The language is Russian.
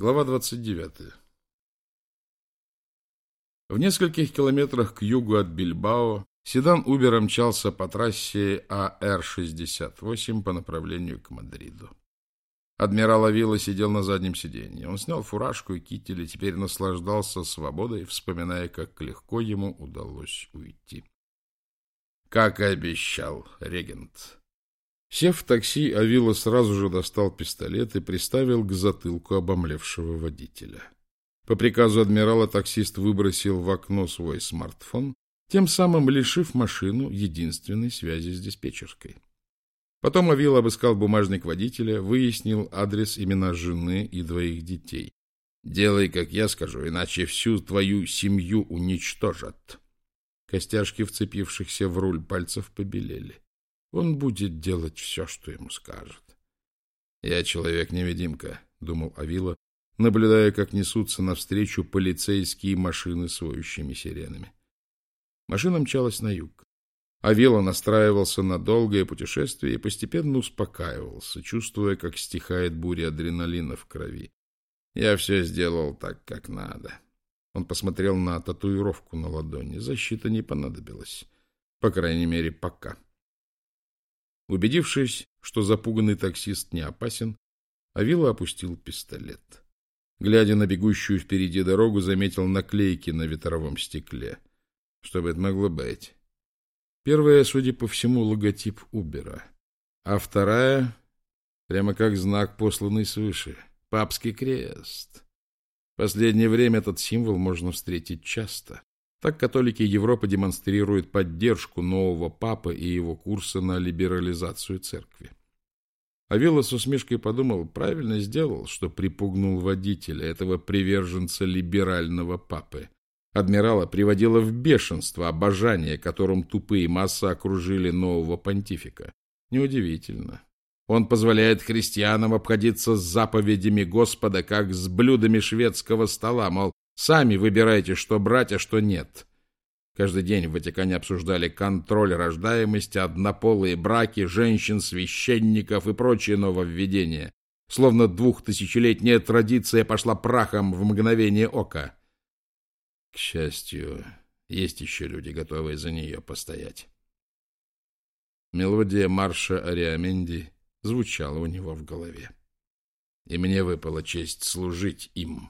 Глава 29. В нескольких километрах к югу от Бильбао седан Убера мчался по трассе АР-68 по направлению к Мадриду. Адмирал Авила сидел на заднем сиденье. Он снял фуражку и китель и теперь наслаждался свободой, вспоминая, как легко ему удалось уйти. Как и обещал регент. Сев в такси, Авила сразу же достал пистолет и приставил к затылку обомлевшего водителя. По приказу адмирала таксист выбросил в окно свой смартфон, тем самым лишив машину единственной связи с диспетчерской. Потом Авил обыскал бумажник водителя, выяснил адрес имена жены и двоих детей. «Делай, как я скажу, иначе всю твою семью уничтожат». Костяшки вцепившихся в руль пальцев побелели. Он будет делать все, что ему скажут. «Я человек-невидимка», — думал Авила, наблюдая, как несутся навстречу полицейские машины с воющими сиренами. Машина мчалась на юг. Авила настраивался на долгое путешествие и постепенно успокаивался, чувствуя, как стихает буря адреналина в крови. «Я все сделал так, как надо». Он посмотрел на татуировку на ладони. Защита не понадобилась. По крайней мере, пока. Убедившись, что запуганный таксист не опасен, Авила опустил пистолет. Глядя на бегущую впереди дорогу, заметил наклейки на ветровом стекле. Что бы это могло быть? Первая, судя по всему, логотип Убера. А вторая, прямо как знак, посланный свыше. Папский крест. В последнее время этот символ можно встретить часто. Так католики Европы демонстрируют поддержку нового папы и его курса на либерализацию церкви. Авила с усмешкой подумал, правильно сделал, что припугнул водителя, этого приверженца либерального папы. Адмирала приводило в бешенство обожание, которым тупые массы окружили нового понтифика. Неудивительно. Он позволяет христианам обходиться с заповедями Господа, как с блюдами шведского стола, мол, Сами выбирайте, что брать, а что нет. Каждый день в Ватикане обсуждали контроль рождаемости, однополые браки, женщин, священников и прочие нововведения. Словно двухтысячелетняя традиция пошла прахом в мгновение ока. К счастью, есть еще люди, готовые за нее постоять. Мелодия марша Ариаменди звучала у него в голове. И мне выпала честь служить им.